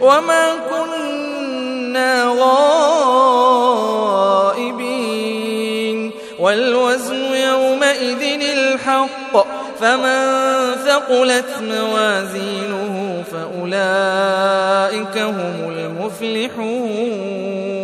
وما كنا غائبين والوزن يومئذ الحق فمن ثقلت موازينه فأولئك هم المفلحون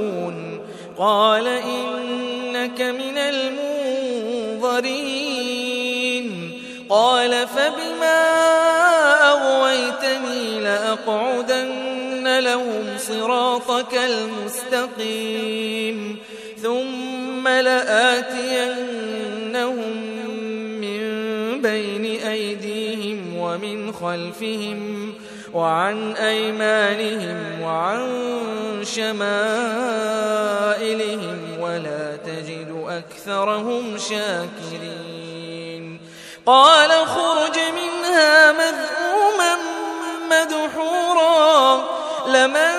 قال إنك من المنظرين. قال فبما أغويتني لأقعدن لهم صراطك المستقيم. ثم لآتينهم من بين أيديهم ومن خلفهم وعن أيمانهم وعن شمائلهم ولا تجد أكثرهم شاكرين. قال خرج منها مذءوما مدحورا لمن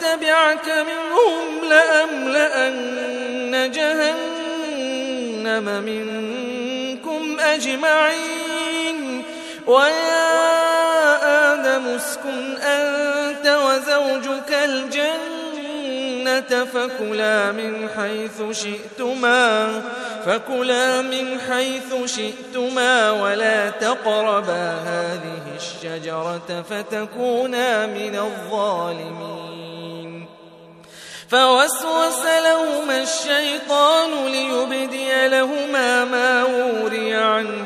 تبعك منهم لأملأن جهنم منكم أجمعين. ويا اسكن أنت وزوجك الجنة فكلا من حيث شئتما فكلا من حيث شئتما ولا تقربا هذه الشجرة فتكونا من الظالمين. فوسوس لهما الشيطان ليبدي لهما ما وري عنهما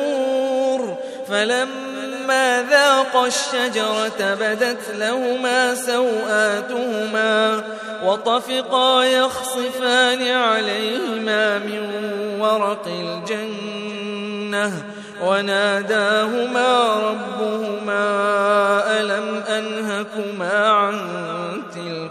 فلما ذاقا الشجرة بدت لهما سوآتهما وطفقا يخصفان عليهما من ورق الجنة وناداهما ربهما ألم أنهكما عن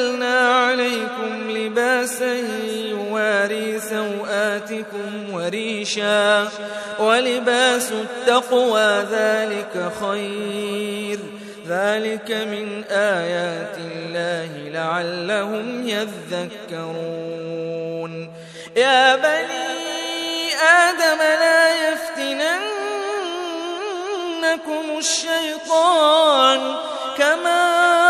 أنزلنا عليكم لباسا يواري سوآتكم وريشا ولباس التقوى ذلك خير. ذلك من آيات الله لعلهم يذكرون. يا بني آدم لا يفتننكم الشيطان كما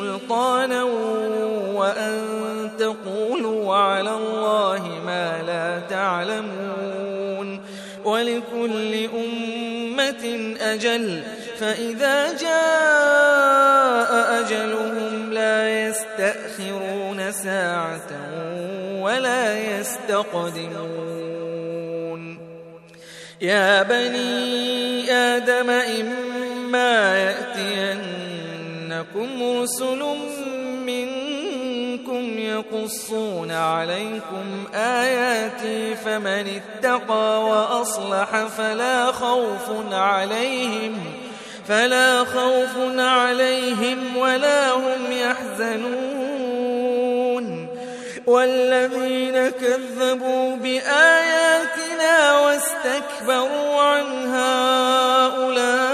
سلطانا وأن تقولوا على الله ما لا تعلمون ولكل أمة أجل فإذا جاء أجلهم لا يستأخرون ساعة ولا يستقدمون يا بني آدم إما يأتينكم رسل منكم يقصون عليكم آياتي فمن اتقى وأصلح فلا خوف عليهم فلا خوف عليهم ولا هم يحزنون والذين كذبوا بآياتنا واستكبروا عنها أولئك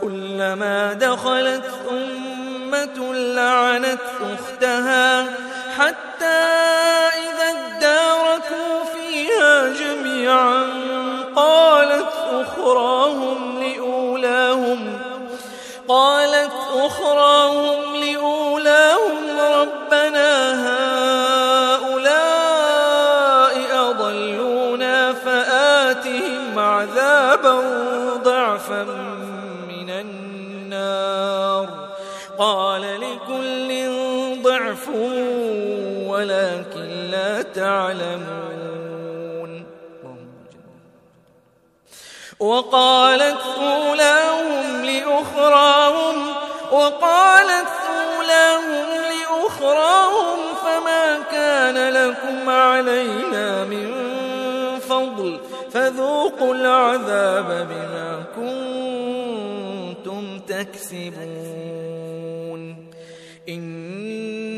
كلما دخلت أمة لعنت أختها. وقالت أولاهم لأخراهم وقالت أولاهم لأخراهم فما كان لكم علينا من فضل فذوقوا العذاب بما كنتم تكسبون. إن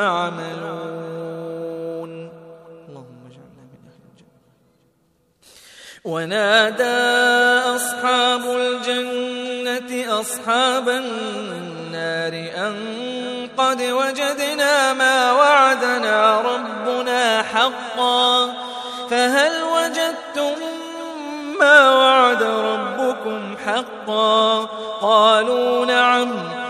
تعملون اللهم اجعلنا من أهل الجنة. ونادى أصحاب الجنة أصحاب النار أن قد وجدنا ما وعدنا ربنا حقا فهل وجدتم ما وعد ربكم حقا؟ قالوا نعم.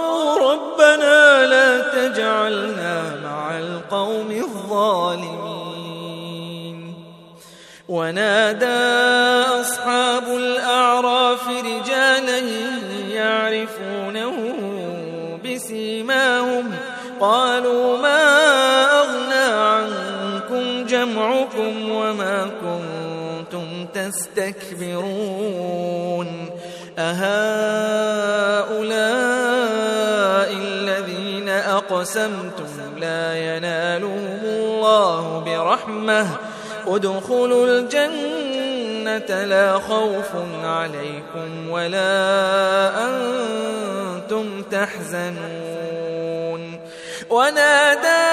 ربنا لا تجعلنا مع القوم الظالمين. ونادى أصحاب الأعراف رجالا يعرفونه بسيماهم. قالوا ما أغنى عنكم جمعكم وما كنتم تستكبرون. أهؤلاء أقسمتم لا ينالهم الله برحمة. ادخلوا الجنة لا خوف عليكم ولا أنتم تحزنون. ونادى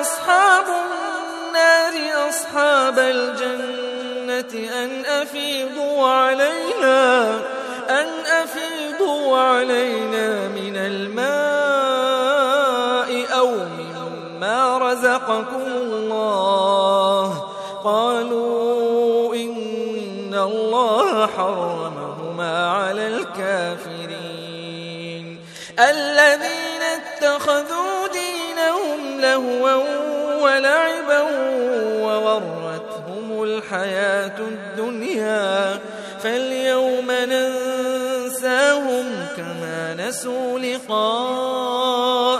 أصحاب النار أصحاب الجنة أن أفيضوا علينا أن أفيضوا علينا من الماء. مما رزقكم الله قالوا إن الله حرمهما على الكافرين الذين اتخذوا دينهم لهوا ولعبا وغرتهم الحياة الدنيا فاليوم ننساهم كما نسوا لقاء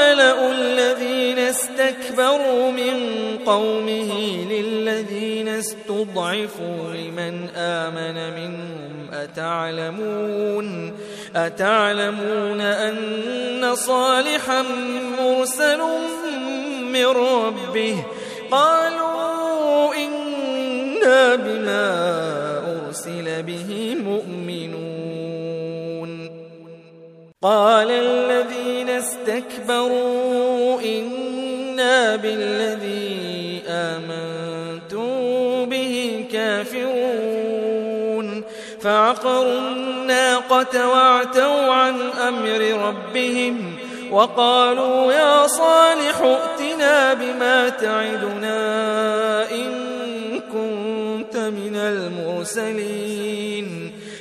الملأ الذين استكبروا من قومه للذين استضعفوا لمن آمن منهم. أتعلمون؟ أتعلمون أن صالحا مرسل من ربه؟ قالوا إنا بما أرسل به مؤمنون. قال الذين استكبروا إنا بالذي آمنتم به كافرون. فعقروا الناقة واعتوا عن أمر ربهم وقالوا يا صالح ائتنا بما تعدنا إن كنت من المرسلين.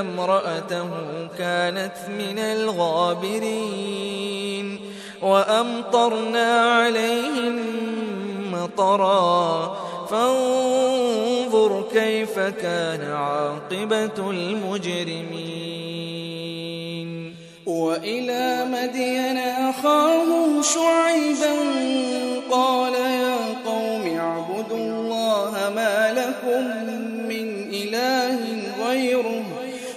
امرأته كانت من الغابرين وأمطرنا عليهم مطرا فانظر كيف كان عاقبة المجرمين. وإلى مدين أخاهم شعيبا قال يا قوم اعبدوا الله ما لكم من إله غيره.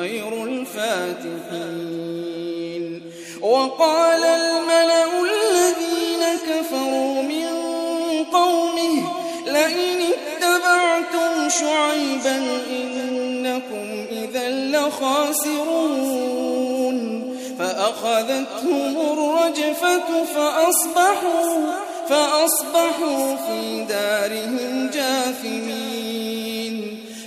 خير الفاتحين. وقال الملأ الذين كفروا من قومه لئن اتبعتم شعيبا إنكم إذا لخاسرون. فأخذتهم الرجفة فأصبحوا فأصبحوا في دارهم جاثمين.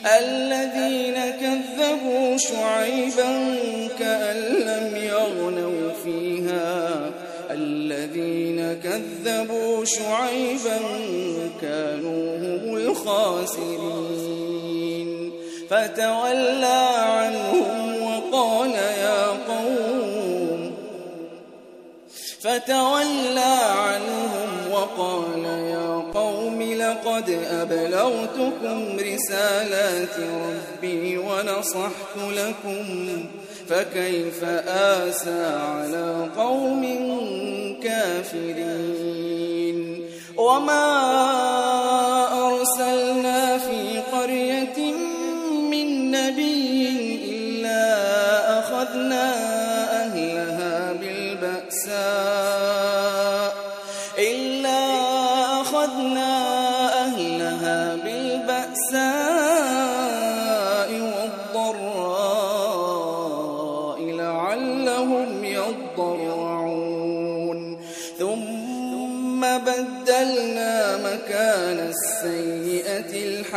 الذين كذبوا شعيبا كأن لم يغنوا فيها. الذين كذبوا شعيبا كانوا هم الخاسرين. فتولى عنهم وقال يا قوم فتولى عنهم وقال يا قوم لقد أبلغتكم رسالات ربي ونصحت لكم فكيف آسى على قوم كافرين؟ وما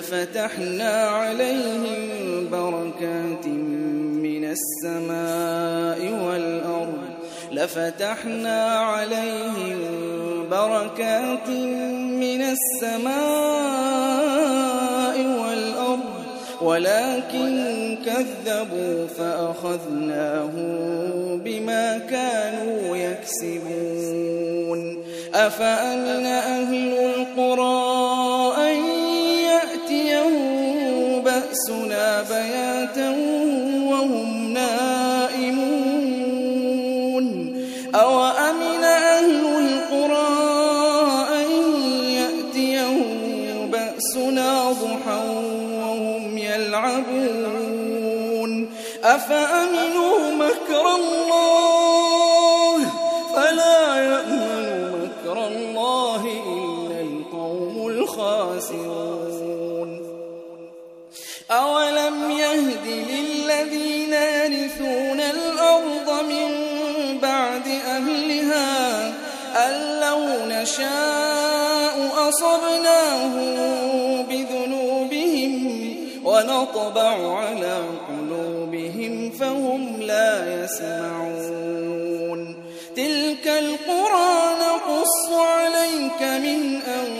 لفتحنا عليهم بركات من السماء والأرض. لفتحنا عليهم بركات من السماء والأرض. ولكن كذبوا فأخذناهم بما كانوا يكسبون. أفأمن أهل القرى بأسنا بياتا وهم نائمون. أوأمن أهل القرى أن يأتيهم بأسنا ضحى وهم يلعبون؟ أفأمنوا نشاء أصبناهم بذنوبهم ونطبع على قلوبهم فهم لا يسمعون. تلك القرى نقص عليك من أنبائها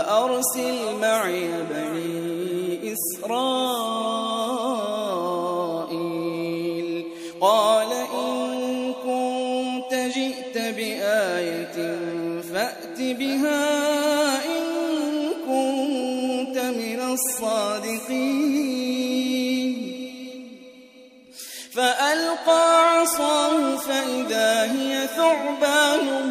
فأرسل معي بني إسرائيل. قال إن كنت جئت بآية فأت بها إن كنت من الصادقين. فألقى عصاه فإذا هي ثعبان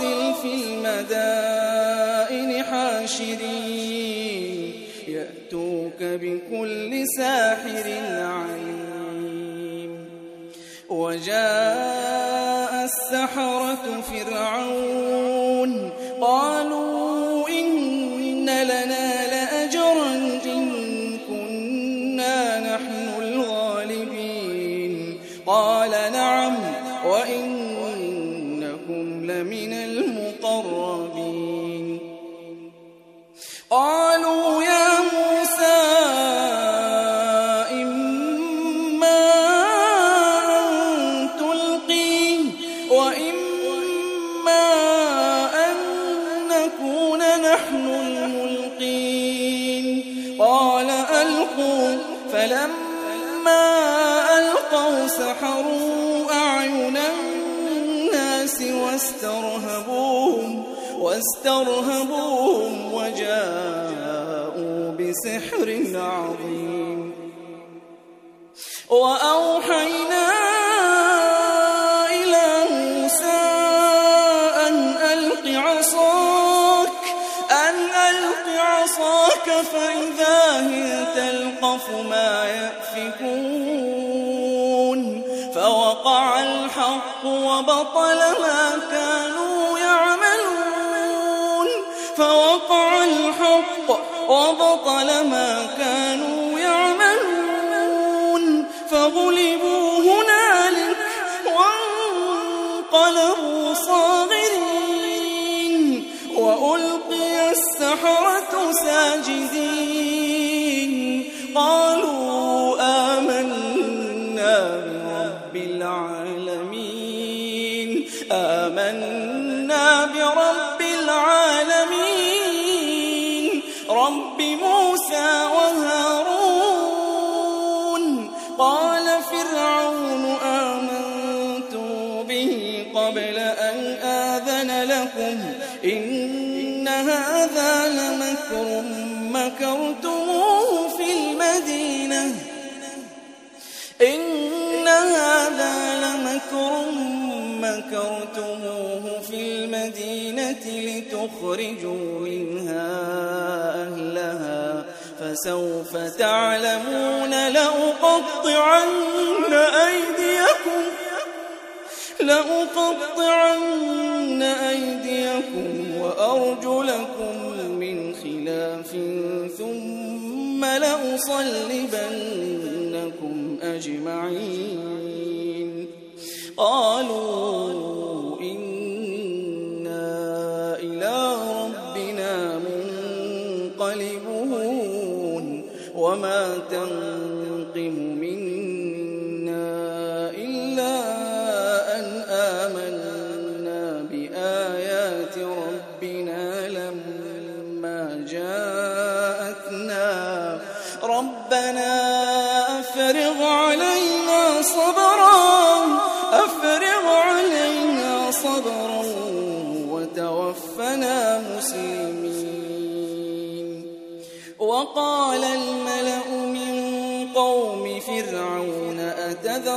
وأرسل في المدائن حاشرين. يأتوك بكل ساحر عليم. وجاء السحرة فرعون. قالوا إن لنا واسترهبوهم وجاءوا بسحر عظيم. وأوحينا إلى موسى أن ألق عصاك أن ألق عصاك فإذا هي تلقف ما يأفكون. فوقع الحق وبطل ما كانوا وبطل ما كانوا مكرتموه في المدينة لتخرجوا منها أهلها فسوف تعلمون لأقطعن أيديكم لأقطعن أيديكم وأرجلكم من خلاف ثم لأصلبنكم أجمعين. قالوا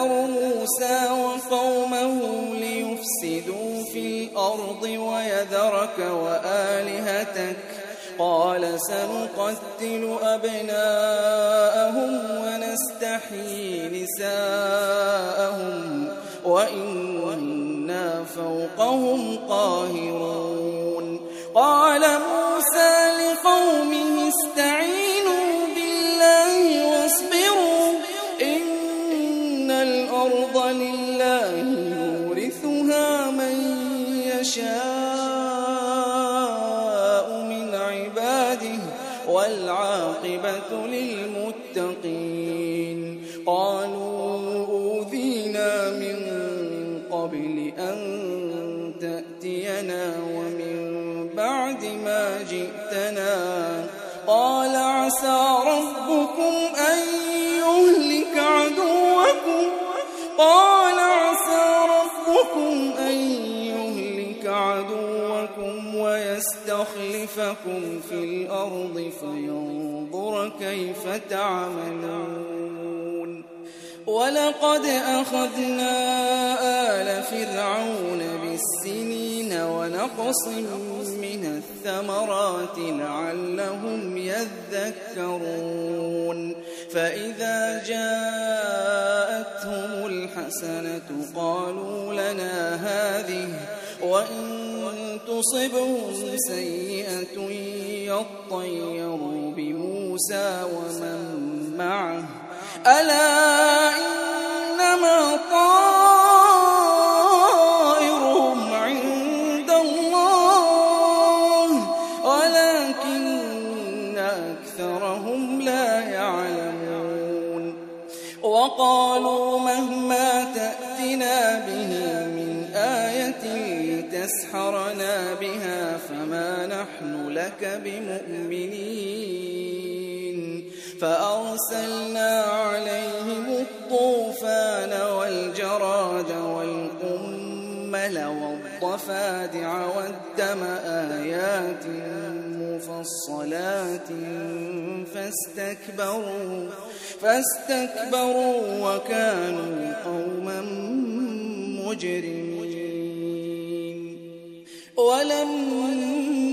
أتذر موسى وقومه ليفسدوا في الأرض ويذرك وآلهتك. قال سنقتل أبناءهم ونستحيي نساءهم وإنا فوقهم قاهرون. قال موسى لقومه استعينوا للمتقين. قالوا أوذينا من قبل أن تأتينا ومن بعد ما جئتنا. قال عسى ربكم أن يهلك عدوكم. قال عدوكم ويستخلفكم في الأرض فينظر كيف تعملون ولقد أخذنا آل فرعون بالسنين ونقص من الثمرات لعلهم يذكرون فإذا جاءتهم الحسنة قالوا لنا هذه وإن تصبهم سيئة يطيروا بموسى ومن معه. ألا إنما نحن لك بمؤمنين. فأرسلنا عليهم الطوفان والجراد والقمل والضفادع والدم آيات مفصلات فاستكبروا فاستكبروا وكانوا قوما مجرمين. ولما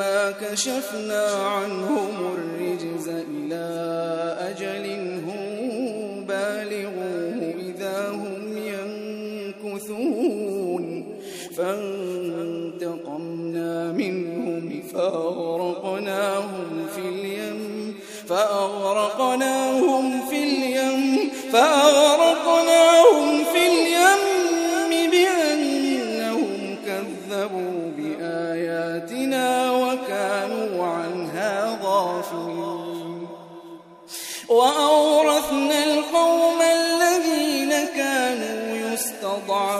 فلما كشفنا عنهم الرجز إلى أجل هم بالغوه إذا هم ينكثون. فانتقمنا منهم فأغرقناهم في اليم فأغرقناهم في اليم فأغرقناهم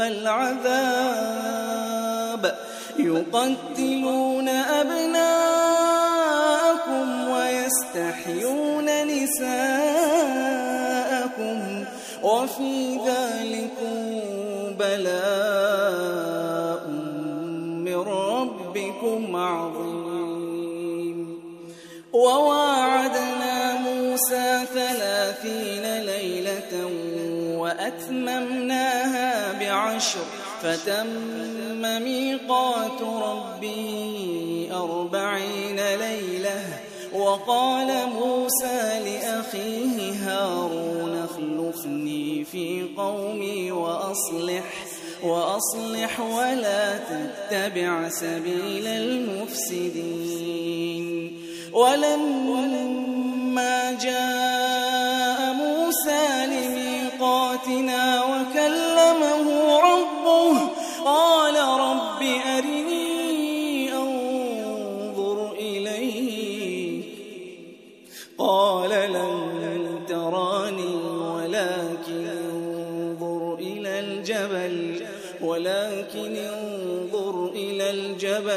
العذاب. يقتلون أبناءكم ويستحيون نساءكم. وفي ذلكم بلاء. بعشر فتم ميقات ربي أربعين ليلة وقال موسى لأخيه هارون اخلفني في قومي وأصلح وأصلح ولا تتبع سبيل المفسدين. ولما جاء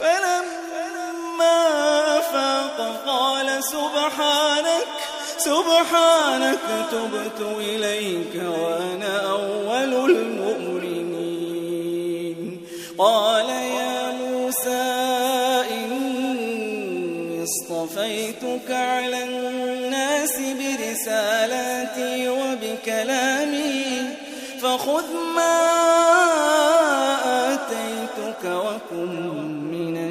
فلما أفاق قال سبحانك سبحانك تبت إليك وأنا أول المؤمنين. قال يا موسى إني اصطفيتك على الناس برسالاتي وبكلامي فخذ ما آتيتك وكن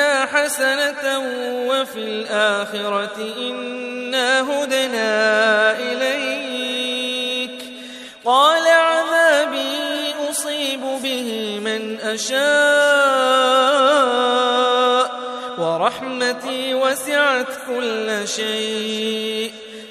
حسنة وفي الآخرة إنا هدنا إليك. قال عذابي أصيب به من أشاء ورحمتي وسعت كل شيء.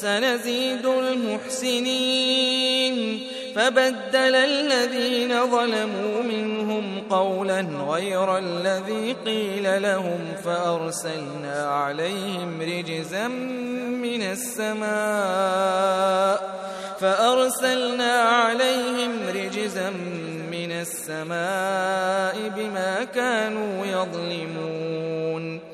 سنزيد المحسنين. فبدل الذين ظلموا منهم قولا غير الذي قيل لهم فأرسلنا عليهم رجزا من السماء. فأرسلنا عليهم رجزا من السماء بما كانوا يظلمون.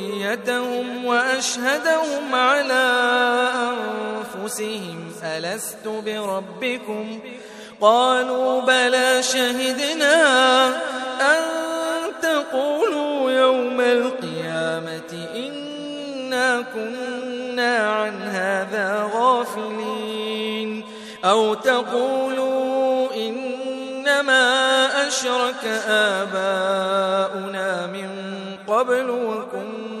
ذريتهم وأشهدهم على أنفسهم ألست بربكم ؟ قالوا بلى شهدنا أن تقولوا يوم القيامة إنا كنا عن هذا غافلين أو تقولوا إنما أشرك آباؤنا من قبل وكنا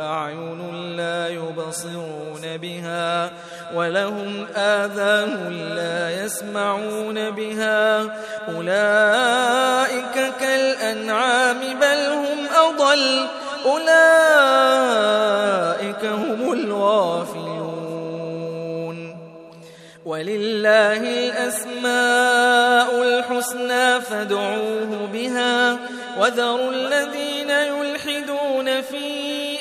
أعين لا يبصرون بها ولهم آذان لا يسمعون بها أولئك كالأنعام بل هم أضل أولئك هم الغافلون ولله الأسماء الحسنى فادعوه بها وذروا الذين يلحدون في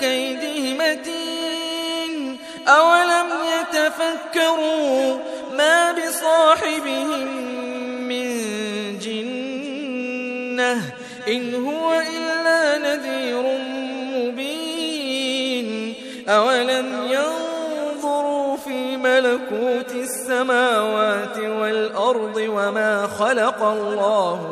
كيده متين أولم يكن تفكروا ما بصاحبهم من جنة؟ إن هو إلا نذير مبين. أولم ينظروا في ملكوت السماوات والأرض وما خلق الله من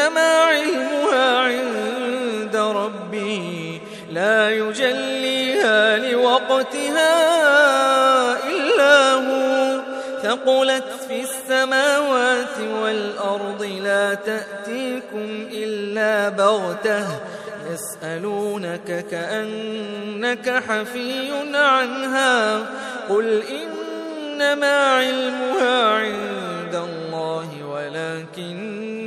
إنما علمها عند ربي لا يجليها لوقتها إلا هو. ثقلت في السماوات والأرض لا تأتيكم إلا بغتة. يسألونك كأنك حفي عنها. قل إنما علمها عند الله ولكن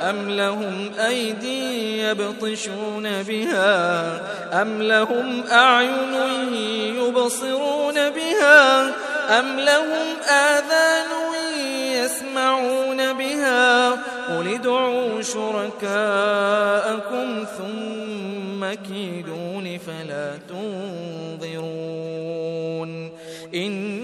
أم لهم أيدي يبطشون بها أم لهم أعين يبصرون بها أم لهم آذان يسمعون بها قل ادعوا شركاءكم ثم كيدون فلا تنظرون إن